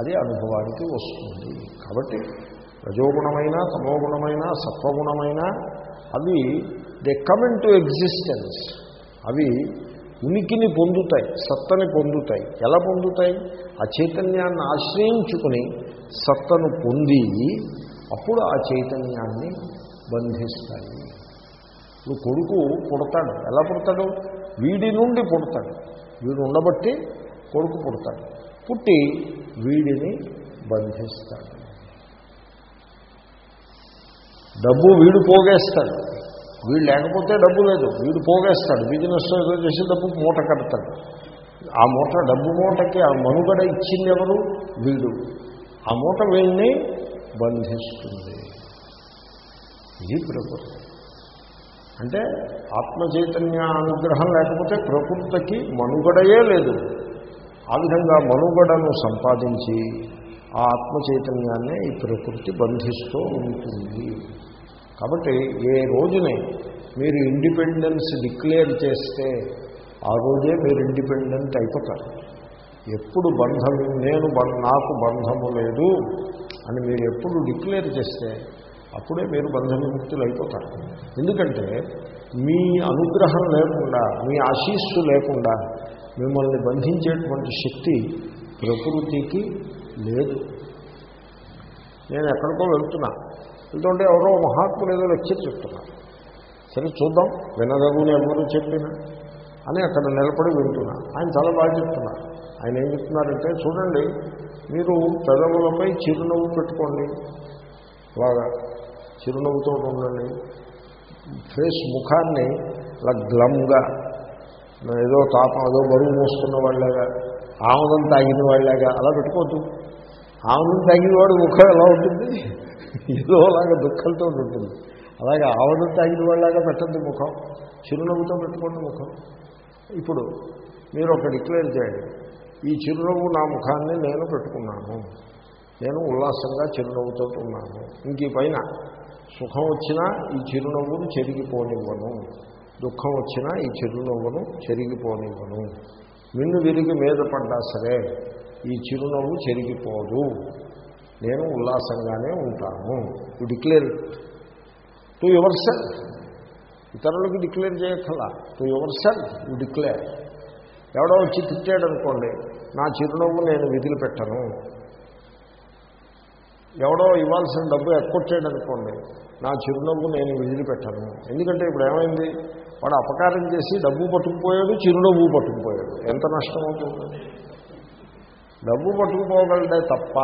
S1: అది అనుభవానికి వస్తుంది. కాబట్టి రజోగుణమైన తమోగుణమైన సత్వగుణమైన అవి దే కమింగ్ టు ఎగ్జిస్టెన్స్ అవి ఉనికిని పొందుతాయి సత్తని పొందుతాయి. ఎలా పొందుతాయి? ఆ చైతన్యాన్ని ఆశ్రయించుకుని సత్తను పొంది అప్పుడు ఆ చైతన్యాన్ని బంధిస్తాయి. ఇప్పుడు కొడుకు పుడతాడు. ఎలా పుడతాడు? వీడి నుండి పుడతాడు. వీడు ఉండబట్టి కొడుకు పుడతాడు. పుట్టి వీడిని బంధిస్తాడు. డబ్బు వీడు పోగేస్తాడు. వీడు లేకపోతే డబ్బు లేదు. వీడు పోగేస్తాడు. బిజినెస్ ఏదో చేసి డబ్బు మూట కడతాడు. ఆ మూట డబ్బు మూటకి ఆ మనుగడ ఇచ్చింది ఎవరు? వీడు. ఆ మూట వీడిని బంధిస్తుంది. ఇది ప్రకృతి. అంటే ఆత్మ చైతన్య అనుగ్రహం లేకపోతే ప్రకృతికి మనుగడయే లేదు. ఆ విధంగా మనుగడను సంపాదించి ఆ ఆత్మచైతన్యాన్నే ఈ ప్రకృతి బంధిస్తూ ఉంటుంది. కాబట్టి ఏ రోజునే మీరు ఇండిపెండెన్స్ డిక్లేర్ చేస్తే ఆ రోజే మీరు ఇండిపెండెంట్ అయిపోతారు. ఎప్పుడు బంధం నేను నాకు బంధము లేదు అని మీరు ఎప్పుడు డిక్లేర్ చేస్తే అప్పుడే మీరు బంధవిముక్తులు అయిపోతారు ఎందుకంటే మీ అనుగ్రహం లేకుండా మీ ఆశీస్సు లేకుండా మిమ్మల్ని బంధించేటువంటి శక్తి ప్రకృతికి లేదు. నేను ఎక్కడికో వెళ్తున్నా. వెళ్తుంటే ఎవరో మహాత్ములు ఏదో లెక్చర్ చెప్తున్నారు. సరే చూద్దాం వినదగుని ఎవరు చెప్పిన? అని అక్కడ నిలబడి వింటున్నా. ఆయన చాలా బాగా చెప్తున్నారు. ఆయన ఏం చెప్తున్నారంటే చూడండి మీరు పెదవులపై చిరునవ్వు పెట్టుకోండి. బాగా చిరునవ్వుతో ఉండండి. ఫేస్ ముఖాన్ని అలా గ్లమ్గా ఏదో తాపం ఏదో బరువు మోసుకున్న వాళ్ళగా ఆముదం తాగిన వాళ్ళగా అలా పెట్టుకోవద్దు. ఆముదం తాగినవాడు ముఖం ఎలా ఉంటుంది? ఏదోలాగా దుఃఖంతో ఉంటుంది. అలాగే ఆవడం తాగిన వాళ్ళలాగా పెట్టద్దు ముఖం. చిరునవ్వుతో పెట్టుకోండి ముఖం. ఇప్పుడు మీరు ఒక డిక్లేర్ చేయండి. ఈ చిరునవ్వు నా ముఖాన్ని నేను పెట్టుకున్నాను. నేను ఉల్లాసంగా చిరునవ్వుతో ఉన్నాను. ఇంక పైన సుఖం వచ్చినా ఈ చిరునవ్వును చెరిగిపోనివ్వను. దుఃఖం వచ్చినా ఈ చిరునవ్వును చెరిగిపోనివ్వను. మిన్ను విరిగి మీద పడ్డా సరే ఈ చిరునవ్వు చెరిగిపోదు. నేను ఉల్లాసంగానే ఉంటాను. You declare to yourself ఇతరులకు డిక్లేర్ చేయక్కలా to yourself you declare ఎవడో వచ్చి తిట్టాడు అనుకోండి నా చిరునవ్వు నేను విధులు పెట్టను ఎవడో ఇవ్వాల్సిన డబ్బు ఎక్కొట్టాడు అనుకోండి నా చిరునవ్వు నేను విదిలిపెట్టాను. ఎందుకంటే ఇప్పుడు ఏమైంది? వాడు అపకారం చేసి డబ్బు పట్టుకుపోయాడు చిరునవ్వు పట్టుకుపోయాడు. ఎంత నష్టం అవుతుంది? డబ్బు పట్టుకుపోగలడే తప్ప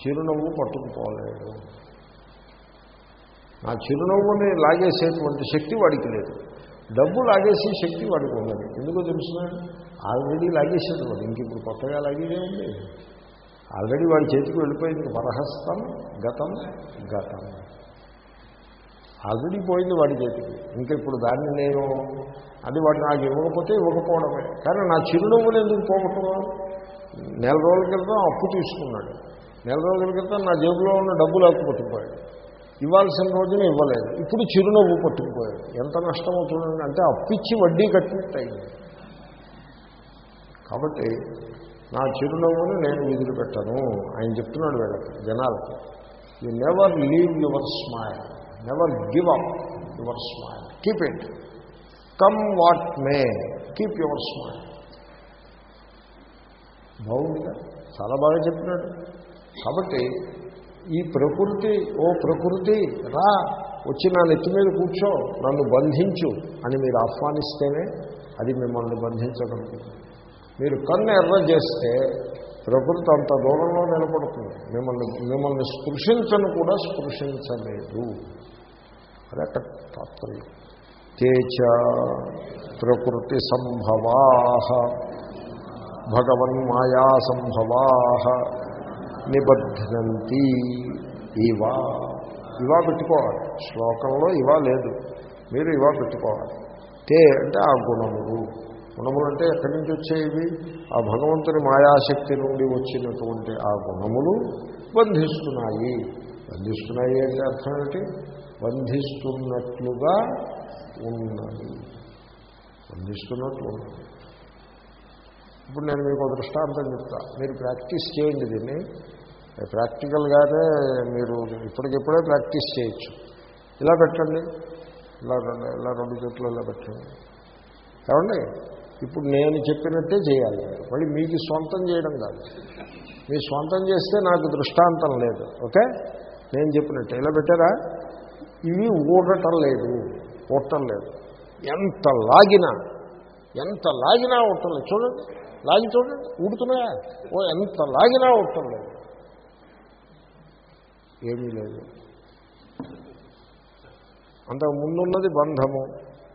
S1: చిరునవ్వు పట్టుకుపోలేడు నా చిరునవ్వుని లాగేసేటువంటి శక్తి వాడికి లేదు. డబ్బు లాగేసే శక్తి వాడికి ఉన్నది. ఎందుకో తెలుసున్నాడు ఆల్రెడీ లాగేసాడు వాడు. ఇంక ఇప్పుడు కొత్తగా లాగేదే ఉంది. ఆల్రెడీ వాడి చేతికి వెళ్ళిపోయింది పరహస్తం గతం గతం. ఆల్రెడీ పోయింది వాడి చేతికి. ఇంకా ఇప్పుడు దాన్ని నేను అది వాడు నాకు ఇవ్వకపోతే ఇవ్వకపోవడమే. కానీ నా చిరునవ్వులు ఎందుకు పోగొట్టుకోవాలి నెల రోజుల క్రితం అప్పు తీసుకున్నాడు. నెల రోజుల క్రితం నా జేబులో ఉన్న డబ్బులు అప్పు ఇవ్వాల్సిన రోజున ఇవ్వలేదు. ఇప్పుడు చిరునవ్వు పట్టుకుపోయాడు ఎంత నష్టమో చూడండి అంటే అప్పిచ్చి వడ్డీ కట్టినట్టు అయింది కాబట్టి నా చిరునవ్వుని నేను వదిలిపెట్టను. ఆయన చెప్తున్నాడు వీళ్ళకి జనాలకి you never leave your smile never give up your smile keep it come what may keep your smile బాగుందిగా చాలా బాగా చెప్పినాడు. కాబట్టి ఈ ప్రకృతి ఓ ప్రకృతి రా వచ్చి నా నెత్తి మీద కూర్చో నన్ను బంధించు అని మీరు ఆహ్వానిస్తేనే అది మిమ్మల్ని బంధించగలుగుతుంది మీరు కన్ను ఎర్ర చేస్తే ప్రకృతి అంత దూరంలో నిలబడుతుంది. మిమ్మల్ని మిమ్మల్ని స్పృశించను కూడా స్పృశించలేదు. అది అక్కడ తాత్పర్యం. తేచ ప్రకృతి సంభవా భగవన్మాయా సంభవా నిబధ్నంతి. ఇవా. ఇవా పెట్టుకోవాలి. శ్లోకంలో ఇవా లేదు. మీరు ఇవా పెట్టుకోవాలి. తే అంటే ఆ గుణములు. గుణములు అంటే ఎక్కడి నుంచి వచ్చేవి? ఆ భగవంతుని మాయాశక్తి నుండి వచ్చినటువంటి ఆ గుణములు బంధిస్తున్నాయి. బంధిస్తున్నాయి అంటే అర్థం ఏంటి? బంధిస్తున్నట్లుగా ఉన్నది బంధిస్తున్నట్లు ఉన్నది ఇప్పుడు నేను మీకు ఒక దృష్టాంతం చెప్తా. మీరు ప్రాక్టీస్ చేయండి దీన్ని. ప్రాక్టికల్గానే మీరు ఇప్పటికిప్పుడే ప్రాక్టీస్ చేయొచ్చు. ఇలా పెట్టండి. ఇలా రెండు ఇలా రెండు చెట్లు ఇలా పెట్టండి. ఏమండి? ఇప్పుడు నేను చెప్పినట్టే చేయాలి. మళ్ళీ మీకు స్వంతం చేయడం కాదు. మీ స్వంతం చేస్తే నాకు దృష్టాంతం లేదు. ఓకే? నేను చెప్పినట్టే. ఇలా పెట్టారా? ఇవి ఊడటం లేదు. ఊడటం లేదు. ఎంత లాగినా ఎంత లాగినా ఊడటం లేదు. చూడండి. లాగి చూడండి. ఊడుతున్నాయా? ఓ ఎంత లాగినా ఊడటం లేదు. ఏమీ లేదు. అంతకు ముందున్నది బంధము.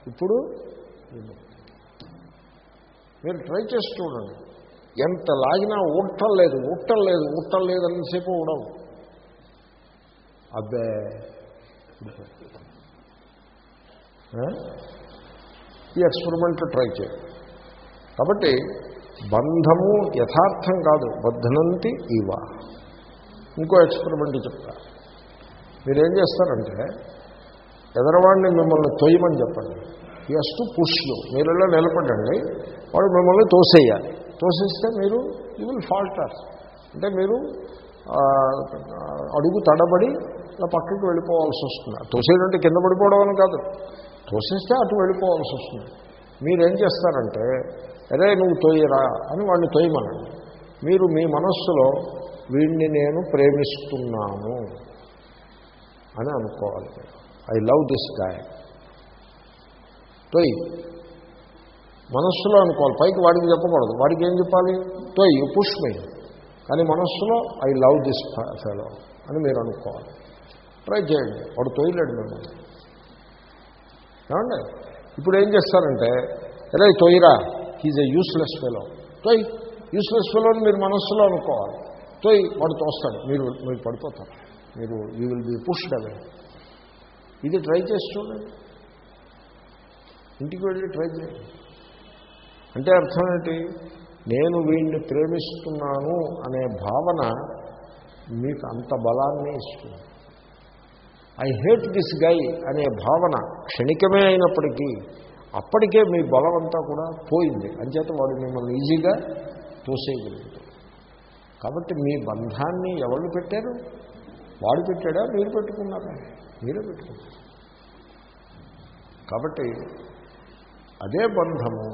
S1: ఇప్పుడు మీరు ట్రై చేసి చూడండి. ఎంత లాగినా ఊడటం లేదు ఊడటం లేదు ఊడటం లేదు అన్నసేపు అబ్బే. ఈ ఎక్స్పెరిమెంట్ ట్రై చేయండి కాబట్టి బంధము యథార్థం కాదు. బద్ధనంతి ఇవా. ఇంకో ఎక్స్పెరిమెంట్ చెప్తా. మీరేం చేస్తారంటే ఎదరవాడిని మిమ్మల్ని తొయ్యమని చెప్పండి. ఎస్ టు పుష్ మీరు నిలబడండి. వాడు మిమ్మల్ని తోసేయాలి. తోసేస్తే మీరు యూ విల్ ఫాల్టర్ అంటే మీరు అడుగు తడబడి ఇలా పక్కకి వెళ్ళిపోవాల్సి వస్తుంది. తోసేయడంటే కింద పడిపోవడం అని కాదు. తోసేస్తే అటు వెళ్ళిపోవాల్సి వస్తుంది. మీరేం చేస్తారంటే అరే నువ్వు తొయ్యరా అని వాడిని తొయ్యమనండి మీరు మీ మనస్సులో వీడిని నేను ప్రేమిస్తున్నాను అని అనుకోవాలి. ఐ లవ్ దిస్ గాయ. తొయ్. మనస్సులో అనుకోవాలి. పైకి వాడికి చెప్పకూడదు. వాడికి ఏం చెప్పాలి? తొయ్ పుష్మి కానీ మనస్సులో ఐ లవ్ దిస్ ఫెలో అని మీరు అనుకోవాలి. ట్రై చేయండి. వాడు తొయ్యలేడు మిమ్మల్ని. ఏమండి? ఇప్పుడు ఏం చేస్తారంటే అరే తొయ్యరా. హీజ్ ఎ యూస్లెస్ ఫెలో తొయ్. యూస్లెస్ ఫెలోని మీరు మనస్సులో అనుకోవాలి. తొయ్ వాడు తోస్తాడు. మీరు మీరు పడిపోతారు. మీరు you will be pushed away ఇది ట్రై చేసి చూడండి. ఇంటికి వెళ్ళి ట్రై చేయండి. అంటే అర్థం ఏంటి? నేను వీడిని ప్రేమిస్తున్నాను అనే భావన మీకు అంత బలాన్ని ఇస్తుంది. ఐ హేట్ దిస్ గై అనే భావన క్షణికమే అయినప్పటికీ అప్పటికే మీ బలం అంతా కూడా పోయింది. అంచేత వాడు మిమ్మల్ని ఈజీగా తోసేయగలుగుతాడు. కాబట్టి మీ బంధాన్ని ఎవరు పెట్టారు? వాడు పెట్టాడా? మీరు పెట్టుకున్నారా? మీరే పెట్టుకున్నారు. కాబట్టి అదే బంధము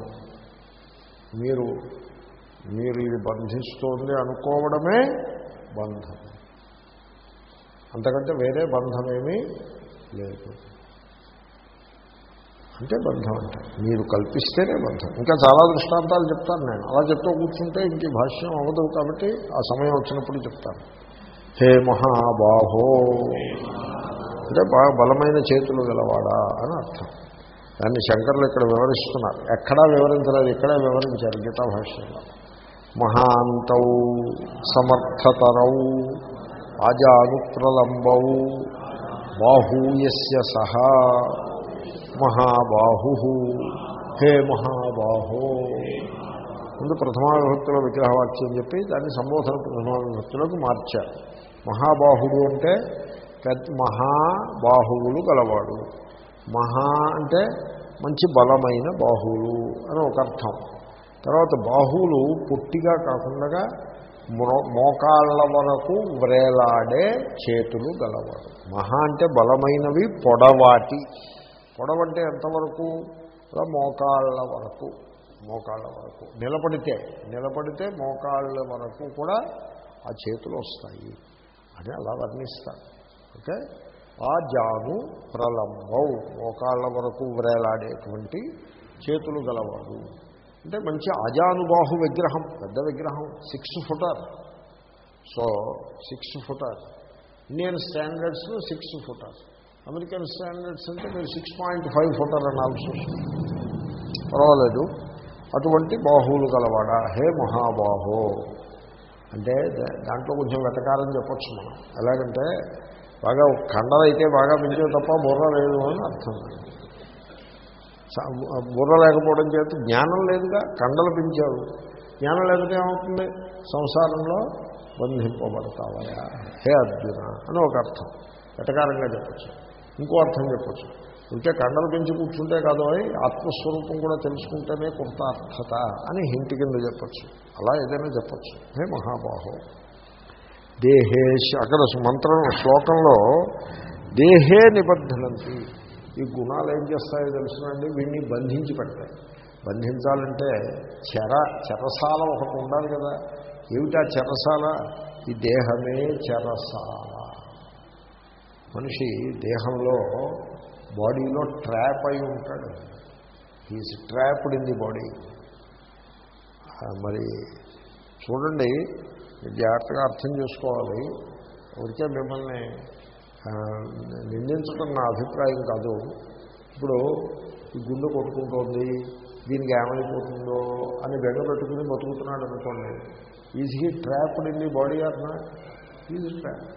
S1: మీరు మీరు ఇది బంధిస్తోంది అనుకోవడమే బంధం అంతకంటే వేరే బంధమేమీ లేదు. అంటే బంధం అంటారు మీరు కల్పిస్తేనే బంధం. ఇంకా చాలా దృష్టాంతాలు చెప్తాను నేను. అలా చెప్తూ కూర్చుంటే ఇంక భాష్యం అవ్వదు కాబట్టి ఆ సమయం వచ్చినప్పుడు చెప్తాను. హే మహాబాహో. అంటే బాగా బలమైన చేతులు గలవాడా అని అర్థం. దాన్ని శంకర్లు ఇక్కడ వివరిస్తున్నారు. ఎక్కడా వివరించలేదు ఇక్కడే వివరించారు గీతా భాష్యంలో. మహాంతౌ సమర్థతరౌ ఆజానుప్రలంబౌ బాహూయస్య సహా. మహాబాహు. హే మహాబాహో. ముందు ప్రథమా విభక్తిలో విగ్రహవాక్యం చెప్పి దాన్ని సంబోధన ప్రథమా విభక్తిలోకి మార్చారు మహాబాహుడు అంటే పెద్ద మహాబాహువులు గలవాడు. మహా అంటే మంచి బలమైన బాహువులు అని ఒక అర్థం. తర్వాత బాహువులు పొట్టిగా కాకుండా మోకాళ్ళ వరకు వ్రేలాడే చేతులు గలవాడు. మహా అంటే బలమైనవి పొడవాటి. పొడవంటే ఎంతవరకు? అలా మోకాళ్ళ వరకు. మోకాళ్ళ వరకు. నిలబడితే నిలబడితే మోకాళ్ళ వరకు కూడా ఆ చేతులు వస్తాయి. అని అలా వర్ణిస్తారు. ఓకే? ఆ జాను ప్రలంబౌ. మోకాళ్ళ వరకు వ్రేలాడేటువంటి చేతులు గలవాడు. అంటే మంచి అజానుబాహు విగ్రహం పెద్ద విగ్రహం six footer. So six footer. Indian స్టాండర్డ్స్లో six footer. American standards అంటే మీరు సిక్స్ పాయింట్ ఫైవ్ ఫోటోలు అనాల్సి వస్తుంది పర్వాలేదు. అటువంటి బాహువులు గలవాడా? హే మహాబాహో. అంటే దాంట్లో కొంచెం వెతకాలని చెప్పచ్చు మనం. ఎలాగంటే బాగా కండలైతే బాగా పెంచే తప్ప బుర్ర లేదు అని అర్థం. బుర్ర లేకపోవడం చేత జ్ఞానం లేదుగా కండలు పెంచావు. జ్ఞానం లేకపోతే ఏమవుతుంది? సంసారంలో బంధింపబడతావయా హే అర్జున అని ఒక అర్థం. వెటకారంగా చెప్పచ్చు. ఇంకో అర్థం చెప్పచ్చు. ఉంటే కండలు పెంచి కూర్చుంటే కాదు ఆత్మస్వరూపం కూడా తెలుసుకుంటేనే కొంత అర్థత అని హింటి కింద చెప్పచ్చు. అలా ఏదైనా చెప్పచ్చు. హే మహాబాహో. దేహే అక్కడ మంత్రం శ్లోకంలో దేహే నిబద్ధనంతి. ఈ గుణాలు ఏం చేస్తాయో తెలుసునండి వీడిని బంధించి పెడతాయి. బంధించాలంటే చెర చెరసాల ఒకటి ఉండాలి కదా. ఏమిటా చెరసాల? ఈ దేహమే చెరసాల. మనిషి దేహంలో బాడీలో ట్రాప్ అయి ఉంటాడు. He's trapped in the body మరి చూడండి జాగ్రత్తగా అర్థం చేసుకోవాలి. ఊరికే మిమ్మల్ని నిందించడం నా అభిప్రాయం కాదు. ఇప్పుడు ఈ గుండె కొట్టుకుంటోంది దీనికి ఏమైపోతుందో అని బెంగ పెట్టుకుని బతుకుతున్నాడు అనుకోండి is he trapped in the body or not is trapped